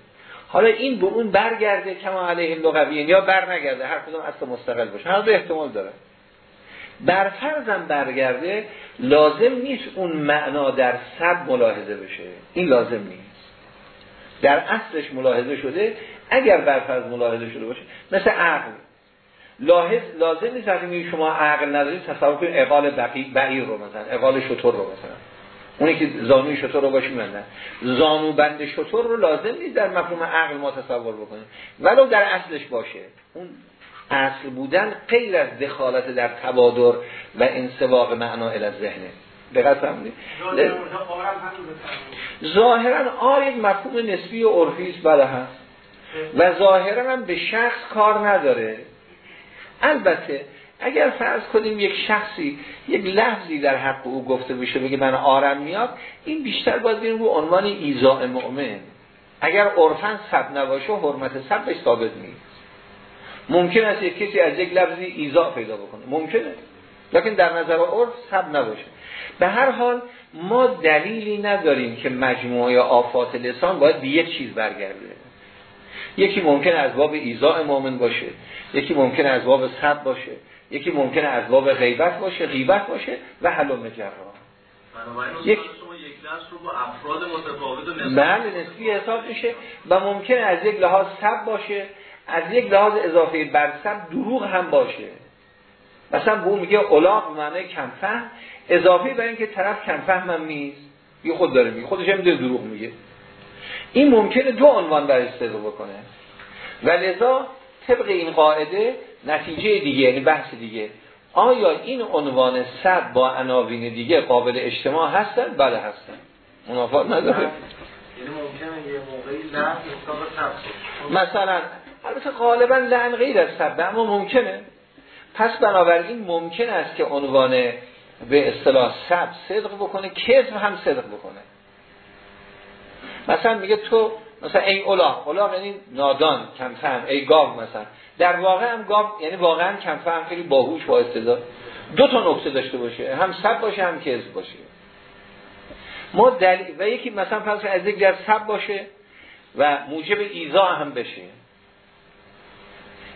حالا این به اون برگرده کما علیه لغویین یا بر نگرده هر کدوم اصل مستقل باشه. هر دو احتمال داره. بر فرضم برگرده لازم نیست اون معنا در سب ملاحظه بشه. این لازم نیست. در اصلش ملاحظه شده اگر بر فرض ملاحظه شده باشه مثل عقل. لاحظ لازم نیست وقتی شما عقل ندارید تصور کنید اقال بعیر رو مثلا اقال شطور رو مثلا. اونی که زانوی شطور رو باشه میندن زانو بند شطور رو لازم نیست در مفهوم عقل ما تصور بکنیم. ولو در اصلش باشه. اون اصل بودن غیر از دخالت در تبادر و انسواق معنا ال ذهنه دقت فرمودید؟ ظاهرا یک مفهوم نسبی و عرفی است. بله هست. و ظاهرا هم به شخص کار نداره. البته اگر فرض کنیم یک شخصی یک لفظی در حق او گفته بشه بگه من آرم میاد این بیشتر باید بریم رو عنوان ایزاء مؤمن. اگر عرفا سب نباشه حرمت سبش ثابت نیست. ممکن است یک کسی از یک لفظی ایزا پیدا بکنه. ممکنه لیکن در نظر عرف سب نباشه. به هر حال ما دلیلی نداریم که مجموعه آفات لسان باید به یک چیز برگرده. یکی ممکن از باب ایزاء مؤمن باشه یکی ممکن از باب سب باشه یکی ممکن از باب غیبت باشه غیبت باشه و حلم جرا. یک رو با افراد متفاوت بله نسبی حساب میشه و ممکن از یک لحاظ سب باشه از یک لحاظ اضافه بر سب دروغ هم باشه. مثلا به اون میگه اولاق معنی کم فهم اضافه بر اینکه طرف کم فهم هم نیست یه خود داره میگه خودش هم دروغ میگه. این ممکنه دو عنوان برای استفاده بکنه. و لذا طبق این قاعده نتیجه دیگه یعنی بحث دیگه. آیا این عنوان سب با عناوین دیگه قابل اجتماع هستن؟ بله هستن. منافات نداره. یعنی مثلا البته غالبا لعن غیر از سب اما ممکنه. پس بنابراین ممکن است که عنوان به اصطلاح سب صدق بکنه کذب هم صدق بکنه. مثلا میگه تو مثلا ای اولا اولا یعنی نادان کم فهم ای گاو مثلا. در واقع هم گاو یعنی واقعا کم فهم خیلی باهوش با استعداد. دو تا نکته داشته باشه هم سب باشه هم کذب باشه. ما دلیل و یکی مثلا فرض از یک در سب باشه و موجب ایزا هم بشه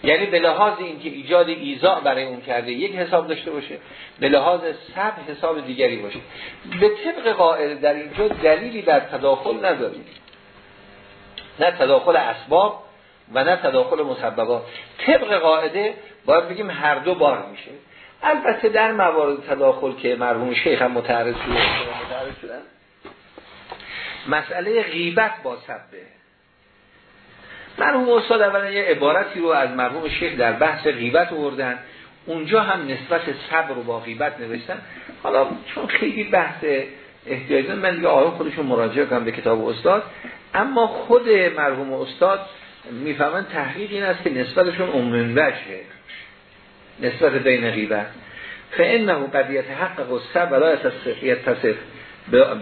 یعنی به لحاظ اینکه ایجاد ایزا برای اون کرده یک حساب داشته باشه به لحاظ سب حساب دیگری باشه. به طبق قائل در اینجا دلیلی در تداخل نداریم. نه تداخل اسباب و نه تداخل مسببات. طبق قاعده باید بگیم هر دو بار میشه. البته در موارد تداخل که مرحوم شیخ هم متعرض شدن؟ مسئله غیبت با سبه. مرحوم استاد اولا یه عبارتی رو از مرحوم شیخ در بحث غیبت آوردن. اونجا هم نسبت صبر رو با غیبت نوشتن. حالا چون خیلی بحث احتیاج من دیگه آقای خودشون مراجعه کنم به کتاب استاد. اما خود مرحوم استاد می‌فهمن تحقیق این است که نسبتشون عموم وجهه نسبت بین غیبت. فانه قد یتحقق الصبر ولا یتصف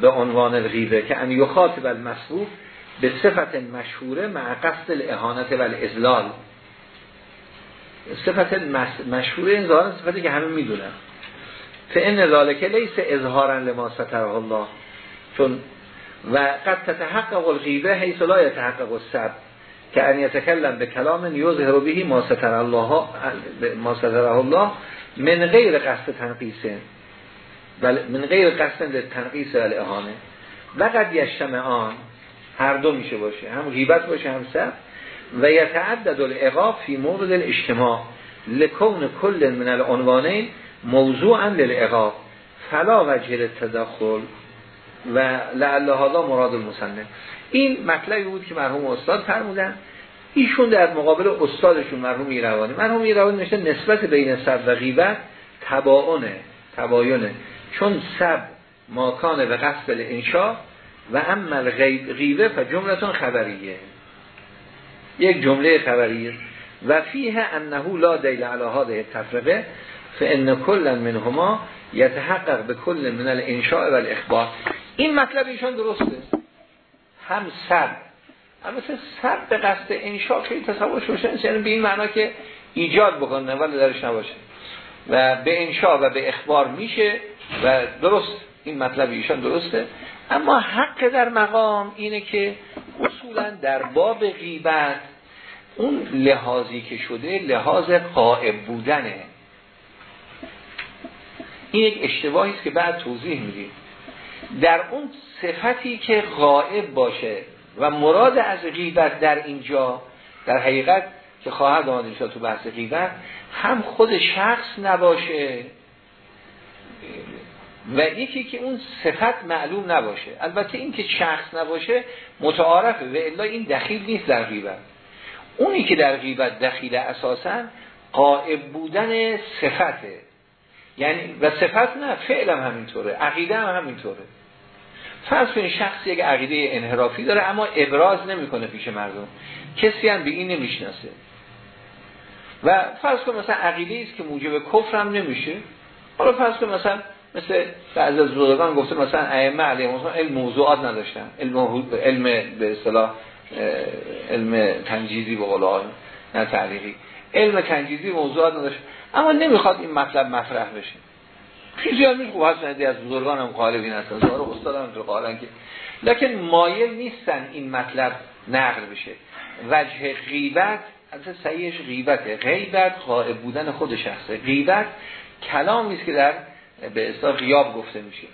به عنوان الغیبه که ان یخاطب المصروف به صفت مشهوره مع قصد الاهانت و الازلال صفت مشهوره این ظاهر صفتی که همه می‌دونن. فان ذالک لیس اظهارا لما ستره الله. چون و قد تتحقق الغیبه حیث لا یتحقق السب که ان یتکلم به کلام یظهر به ما ستر الله ما ستره الله من غیر قصد تنقیسه بل من غیر قصد تنقیس و الاهانه. و قد یجتمعان هر دو میشه باشه هم غیبت باشه هم سب و یتعدد العقاب فی مورد الاجتماع. لکون کل من العنوانین موضوعا للعقاب فلا وجه تدخل و لعل هذا مراد المصنف. این مطلبی بود که مرحوم استاد فرمودن. ایشون در مقابل استادشون مرحوم ایروانی. مرحوم ایروانی نشه نسبت بین سب و غیبت تباونه تباینه. چون سب ماکان به قصد انشاء و هم غیبه و جملتون خبریه. یک جمله خبریه. و فیه انه لا دیل علی هذه التفرقه فان کل منهما یتحقق به کل من الانشاء و الاخبار. این مطلب ایشان درسته. هم سب مثل سب به قصد انشاء خیلی تصور شوشن یعنی به این معنا که ایجاد بکنه ولی درش نباشه. و به انشاء و به اخبار میشه و درست. این مطلب ایشان درسته. اما حق در مقام اینه که اصولا در باب غیبت اون لحاظی که شده لحاظ قائب بودنه. این یک اشتباهی است که بعد توضیح میدیم. در اون صفتی که غائب باشه و مراد از غیبت در اینجا در حقیقت که خواهد آمد تو بحث غیبت هم خود شخص نباشه. و یکی که اون صفت معلوم نباشه. البته این که شخص نباشه متعارفه و الا این دخیل نیست در غیبت. اونی که در غیبت دخیل اساسا قائب بودن صفته. یعنی و صفت نه فعلا همینطوره عقیده هم همینطوره. فرض کنید شخصی یک عقیده انحرافی داره اما ابراز نمی‌کنه پیش مردم. کسی هم به این نمی‌شناسه. و فرض کن مثلا عقیده است که موجب کفر هم نمیشه. حالا فرض کن مثلا مثل بعض از بزرگان گفته مثلا ائمه علیهم علم موضوعات نداشتن. علم علم به اصطلاح علم تنجیزی به قول نه تعلیقی علم تنجیزی موضوعات نداشت. اما نمی‌خواد این مطلب مطرح بشه. خیلی هم خوب هست از بزرگان هم مخالفین هستن زاره استاد هم تو قائلن که لکن مایل نیستن این مطلب نقل بشه. وجه غیبت از صحیحش غیبته. غیبت قائب بودن خود شخصه. غیبت کلامی است که در به اصطلاح غیاب گفته میشه.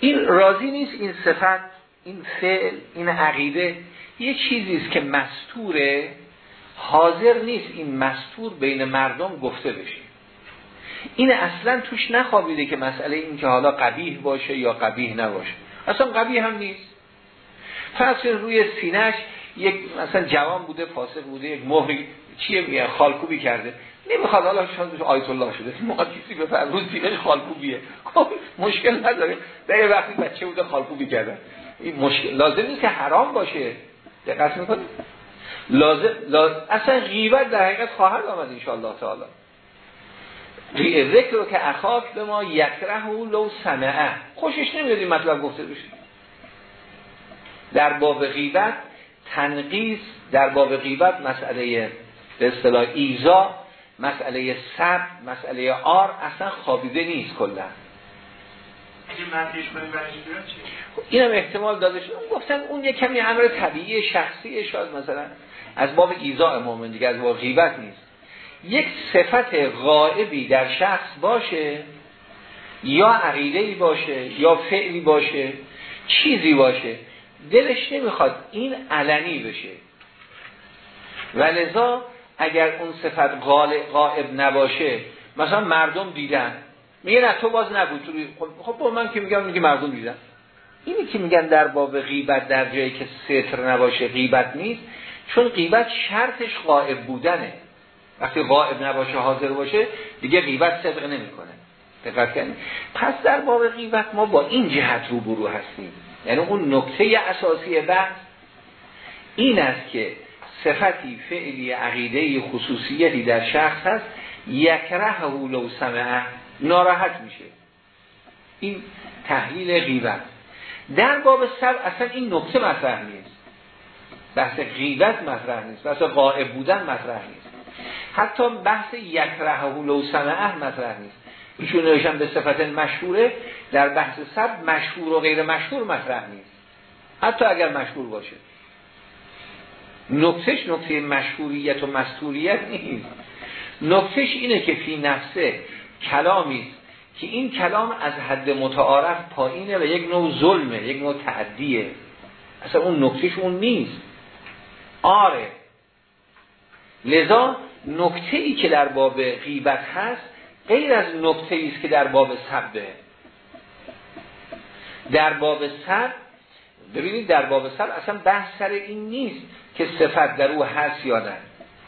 این راضی نیست این صفت این فعل این عقیده یه چیزی است که مستوره. حاضر نیست این مستور بین مردم گفته بشه. این اصلا توش نخوابیده که مسئله این که حالا قبیح باشه یا قبیح نباشه. اصلا قبیح هم نیست. فرض روی سینش یک مثلا جوان بوده فاسق بوده یک مهری چیه میگه خالکوبی کرده. نمی‌خواد حالا شاید آیت الله شده. موقع کسی به روز سینش خالکوبیه. خب مشکل نداره. در وقتی بچه بوده خالکوبی کرده. این مشکل لازم نیست که حرام باشه. دقت می‌کنید لازم, لازم اصلا غیبت در حقیقت خواهد آمد انشاءالله تعالی. ذکر که اخاف به ما یکره و لو سمعه. خوشش نمیاد این مطلب گفته بشه. در باب غیبت تنقیص در باب غیبت مسئله به اصطلاح ایزا مسئله سب مسئله آر اصلا خوابیده نیست کلا. اینم احتمال داده شد گفتن اون یه کمی امر طبیعی شخصی شاید مثلا از باب ایزا مومن دیگه از باب غیبت نیست. یک صفت غائبی در شخص باشه یا عقیده باشه یا فعلی باشه چیزی باشه دلش نمی‌خواد این علنی بشه. و لذا اگر اون صفت غائب نباشه مثلا مردم دیدن. میگه نه تو باز نبود خب, خب با من که میگم میگه مردم دیدن. اینی که میگن در باب غیبت در جایی که ستر نباشه غیبت نیست چون غیبت شرطش غائب بودنه. وقتی غائب نباشه حاضر باشه دیگه غیبت صدق نمی‌کنه. دقت پس در باب غیبت ما با این جهت روبرو هستیم. یعنی اون نکته اساسی بحث این است که صفتی فعلی عقیده خصوصیتی در شخص هست یکره لو سمعه ناراحت میشه. این تحلیل غیبت در باب سر اصلا این نکته مطرح نیست. بحث غیبت مطرح نیست بحث غائب بودن مطرح نیست. حتی بحث یکره لو سمعه مطرح نیست. ایشون نوشتن به صفت مشهوره در بحث سب مشهور و غیر مشهور مطرح نیست. حتی اگر مشهور باشه. نکتش نکته مشهوریت و مستوریت نیست. نکتش اینه که فی نفسه کلامی که این کلام از حد متعارف پایینه و یک نوع ظلمه یک نوع تعدیه. اصلا اون نکتش اون نیست. آره. لذا نکته ای که در باب غیبت هست غیر از نکته است که در باب سبه. در باب سب ببینید در باب سب اصلا بحث سر این نیست. که صفت در او هست یا نه.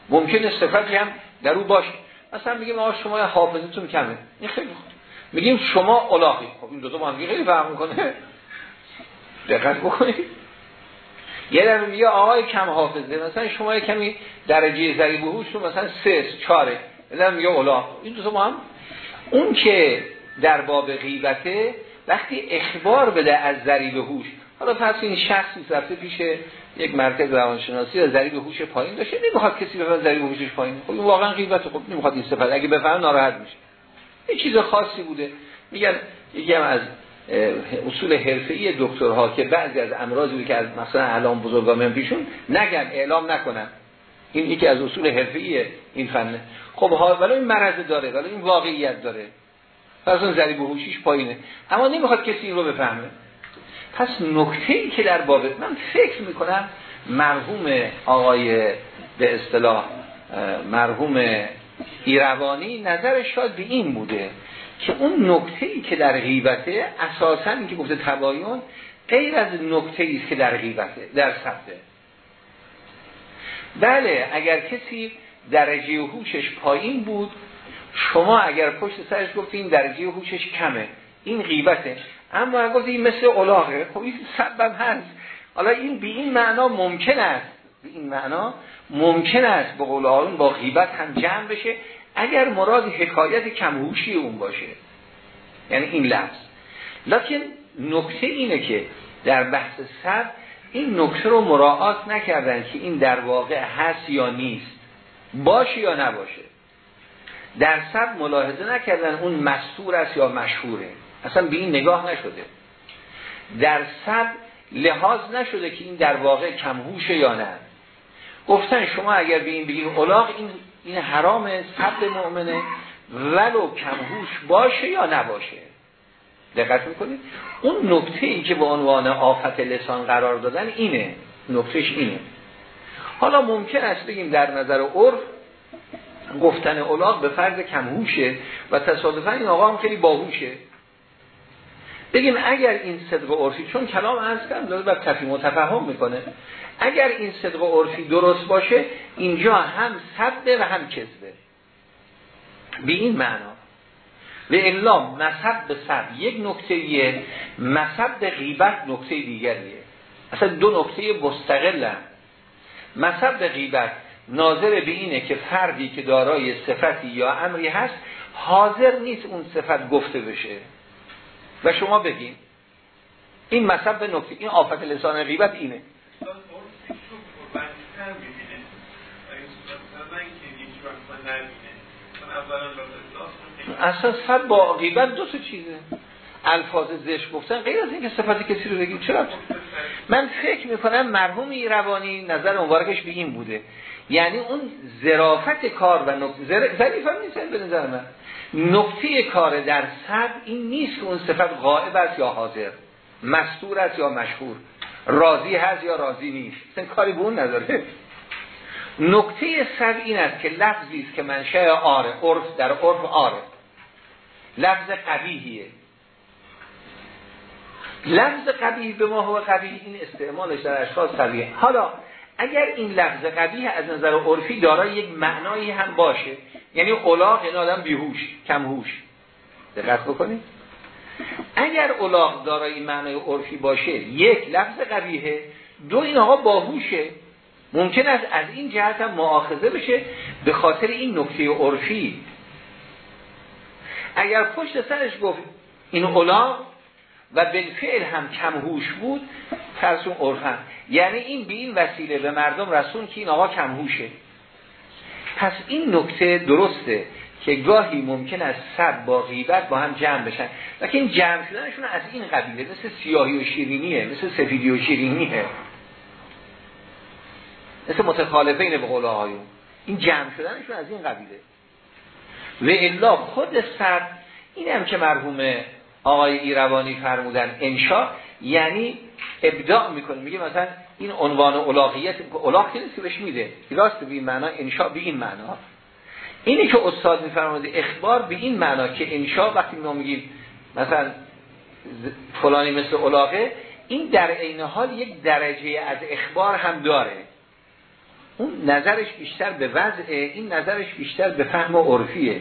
ممکنه صفتی هم در او باشه. مثلا میگیم آقا شما حافظتون کمه. این خیلی خوب. میگیم شما الاغی خب این دو تا با هم خیلی فهم کنه دقت بکنید. یه در میگه آقای کم حافظه مثلا شما کمی درجه ضریب رو مثلا سه چاره یه میگه اولا این دو تا با هم. اون که در باب غیبته وقتی اخبار بده از ضریب هوش حالا پس این شخصی رفته پیش یک مرکز روانشناسی و ضریب هوش پایین داشته نمی‌خواد کسی بفهمه ضریب هوشش پایین خب این واقعا غیبت خب نمی‌خواد این استفاده اگه بفهمه ناراحت میشه. یه چیز خاصی بوده. میگن یکی هم از اصول حرفه‌ای دکترها که بعضی از امراضی که از مثلا اعلام بزرگان پیشون نگن اعلام نکنن. این یکی از اصول حرفه‌ای این فنه خب ولی این مرض داره ولی این واقعیت داره. پس اون ضریب هوشیش پایینه. اما نمی‌خواد کسی این رو بفهمه. پس نکته ای که در باب من فکر می‌کنم مرحوم آقای به اصطلاح مرحوم ایروانی نظرش شاید به این بوده که اون نکته ای که در غیبته اساسا که گفته تباین غیر از نکته ای که در غیبته در سبته بله اگر کسی درجه هوشش پایین بود شما اگر پشت سرش گفتین درجه هوشش کمه. این غیبته. اما اگر این مثل اولاغه خب این سبب هست. حالا این به این معنا ممکن است به این معنا ممکن است به قول آن با غیبت هم جمع بشه اگر مراد حکایت کمهوشی اون باشه. یعنی این لفظ. لکن نکته اینه که در بحث سب این نکته رو مراعات نکردن که این در واقع هست یا نیست. باشه یا نباشه. در سب ملاحظه نکردن اون مستور است یا مشهوره. اصلا به این نگاه نشده. در سب لحاظ نشده که این در واقع کمهوشه یا نه. گفتن شما اگر به این بگیم اولاغ این, این حرام سب مؤمنه ولو کمهوش باشه یا نباشه. دقت می‌کنید؟ اون نکته ای که به عنوان آفت لسان قرار دادن اینه. نکتهش اینه. حالا ممکن است بگیم در نظر عرف گفتن اولاغ به فرض کمهوشه و تصادفا این آقا هم خیلی باهوشه. بگیم اگر این صدق عرفی چون کلام از کردم داره بر تفهیم و تفهم می‌کنه. اگر این صدق عرفی درست باشه اینجا هم صده و هم کذبه. به این معنا. و الا مصب به سب یک نکته یه به غیبت نکته دیگریه. اصلا دو نکته مستقل هم مصب به غیبت ناظر به اینه که فردی که دارای صفتی یا امری هست حاضر نیست اون صفت گفته بشه. و شما بگین این مصب به نکته این آفت لسان غیبت اینه. اصلا صد با غیبت دو تا چیزه. الفاظ زش گفتن غیر از اینکه صفت کسی رو بگیم چرا؟ من فکر می‌کنم مرحوم ایروانی نظر مبارکش به این بوده. یعنی اون ظرافت کار و نکته ظریف هم نیست به نظر من. نقطه کار در صد این نیست که اون صفت غائب است یا حاضر مستور است یا مشهور راضی هست یا راضی نیست این کاری به اون نداره. نکته صد این است که لفظی است که منشأ آره عرف در عرف آره لفظ قبیهیه لفظ قبیه به ما هو قبیه این استعمالش در اشخاص قبیه حالا اگر این لفظ قبیه از نظر عرفی دارای یک معنایی هم باشه یعنی اولاغ این آدم بیهوش کمهوش. دقت بکنید. اگر اولاغ دارای معنای عرفی باشه یک لفظ قبیه دو این آقا باهوشه. ممکن است از این جهت هم معاخذه بشه به خاطر این نکته عرفی. اگر پشت سرش گفت این اولاغ و بالفعل هم کمهوش بود فرسون عرفن یعنی این به این وسیله به مردم رسون که این آقا کمهوشه پس این نکته درسته که گاهی ممکن است سب با غیبت با هم جمع بشن. لیکن جمع شدنشون از این قبیله مثل سیاهی و شیرینیه مثل سفیدی و شیرینیه. مثل متخالفین به قول آقایون. این جمع شدنشون از این قبیله. و الا خود سب این هم که مرحوم آقای ایروانی فرمودن انشا یعنی ابداع می‌کنه. میگه مثلا این عنوان اولاقیت اولاق که نیست بهش میده. راست به این معنا انشا به این معنا. اینی که استاد میفرماده اخبار به این معنا که انشا وقتی ما میگیم مثلا فلانی مثل اولاقه این در عین حال یک درجه از اخبار هم داره. اون نظرش بیشتر به وضع این نظرش بیشتر به فهم عرفیه.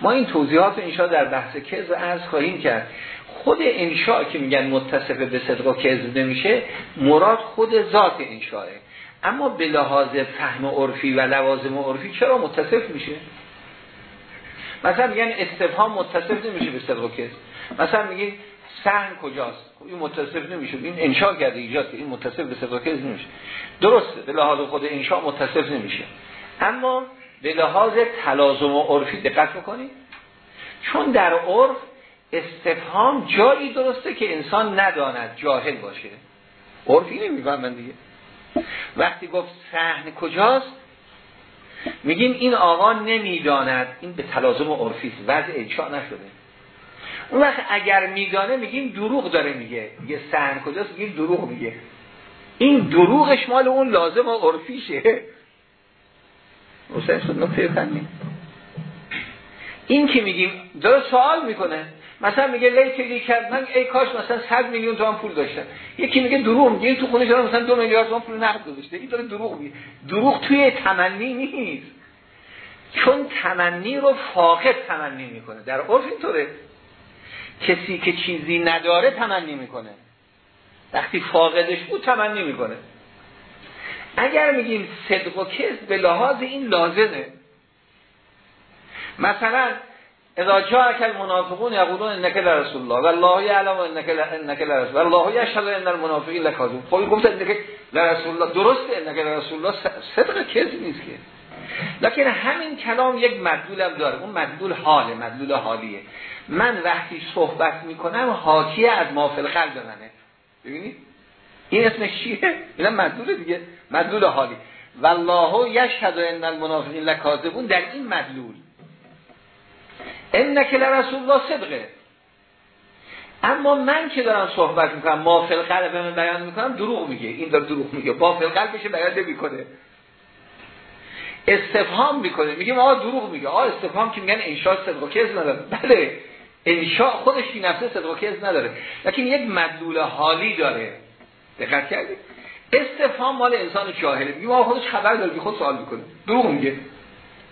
ما این توضیحات انشا در بحث کذب از خواهیم کرد. خود انشاء که میگن متصف به صدق و کذب نمیشه مراد خود ذات انشاءه. اما به لحاظ فهم عرفی و لوازم عرفی چرا متصف میشه؟ مثلا میگن استفهام متصف نمیشه به صدق و کذب. مثلا میگین سهن کجاست؟ خب این متصف نمیشه. این انشاء کرده ایجاد این متصف به صدق و نمیشه. درسته به لحاظ خود انشاء متصف نمیشه. اما به لحاظ تلازم و عرفی دقت می‌کنید چون در عرف استفهام جایی درسته که انسان نداند جاهل باشه. عرفی من دیگه. وقتی گفت سحن کجاست؟ میگیم این آقا نمی‌داند. این به تلازم عرفی است. وضع انشاء نشده. اون وقت اگر میدانه میگیم دروغ داره میگه. میگه سحن کجاست؟ میگیم دروغ میگه. این دروغش مال اون لازم و عرفیشه. نکته فنی. این که میگیم داره سوال می‌کنه. مثلا میگه لیتلی کرد من ای کاش مثلا 100 میلیون تومان پول داشتم. یکی میگه دروغ میگه تو خونه مثلا 2 میلیارد تومان پول نقد گذاشته. یکی داره دروغ میگه. دروغ توی تمنی نیست. چون تمنی رو فاقد تمنی می‌کنه. در عرف اینطوره. کسی که چیزی نداره تمنی می‌کنه. وقتی فاقدش بود تمنی می‌کنه. اگر میگیم صدق و کذب به لحاظ این لازمه مثلا اذا جاءك المنافقون يقولون انك لرسول الله والله يعلم انك انك لرسول والله يشهد ان المنافقين لكاذبون. خب گفت انك لرسول الله. درسته انك لرسول الله؟ صدق کذب نیست که. لکن همین کلام یک مدلول هم داره. اون مدلول حاله مدلول حالیه. من وقتی صحبت می‌کنم حاکی از مافل قلب منه. ببینید؟ این اسمش چیه؟ اینا مدلول دیگه. مدلول حالی. والله یشهد ان المنافقین لکاذبون در این مدلول. انک لرسول الله صدقه. اما من که دارم صحبت می‌کنم ما فل قلب من بیان می‌کنم دروغ میگه. این داره دروغ میگه. با فل قلبش بیان نمی‌کنه. استفهام می‌کنه. میگه ما دروغ میگه. آ استفهام که میگن انشاء صدق و نداره. بله. انشاء خودش بی نفسه صدق و نداره. لیکن یک مدلول حالی داره. دقت کردید استفهام مال انسان جاهله. میگه ما خودش خبر داره خود سوال می‌کنه. دروغ میگه.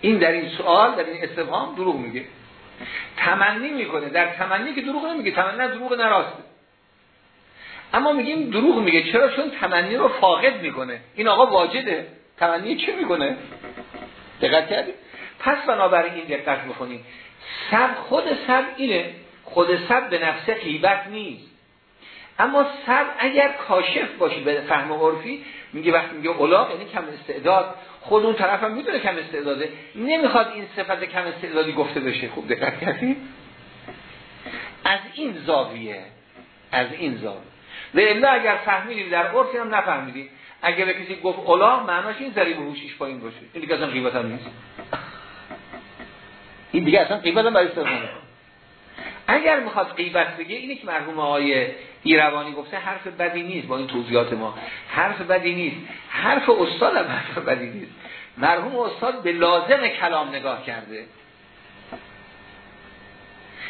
این در این سوال در این استفهام دروغ میگه. تمنی می‌کنه. در تمنی که دروغ نمیگه. تمنی دروغ نراسته اما میگیم دروغ میگه. چرا؟ چون تمنی رو فاقد می‌کنه. این آقا واجده. تمنی چه می‌کنه؟ دقت کردید پس بنابراین این دقت می‌کنیم سب خود سب اینه. خود سب به نفسه غیبت نیست. اما سب اگر کاشف باشه به فهم عرفی میگه وقتی میگه اولاق یعنی کم استعداد خود اون طرف هم می‌دونه کم استعداده. نمی‌خواد این صفت کم استعدادی گفته بشه. خوب دقت کردید از این زاویه از این زاویه. و اگر فهمیدیم در عرفی هم نفهمیدیم اگر کسی گفت اولاق معناش این ذریب هوشیش پایین باشه. این دیگه اصلا قیبت هم نیست. این دیگه اصلا قیبت هم برای اگر می‌خواد قیبت بگه اینه که مرحوم آقای ایروانی گفته حرف بدی نیست با این توضیحات ما. حرف بدی نیست. حرف استاد هم حرف بدی نیست. مرحوم استاد به لازم کلام نگاه کرده.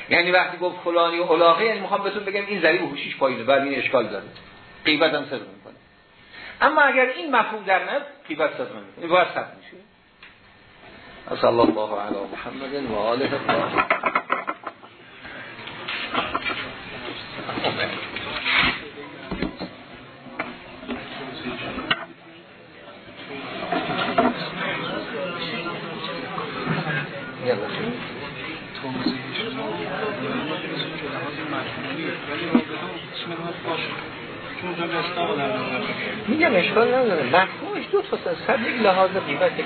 یعنی وقتی گفت فلانی و علاقه یعنی می‌خوام بهتون بگم این ذریب هوشیش پایینه. بعد این اشکال داره. قیبت هم صدق می‌کنه. اما اگر این مفهوم در نه قیبت صدق می‌کنه صدق میشه. صلی الله علی محمد و آله میگم اشکال نداره. مفهومش دو تا صد یک لحاظ قیمت یک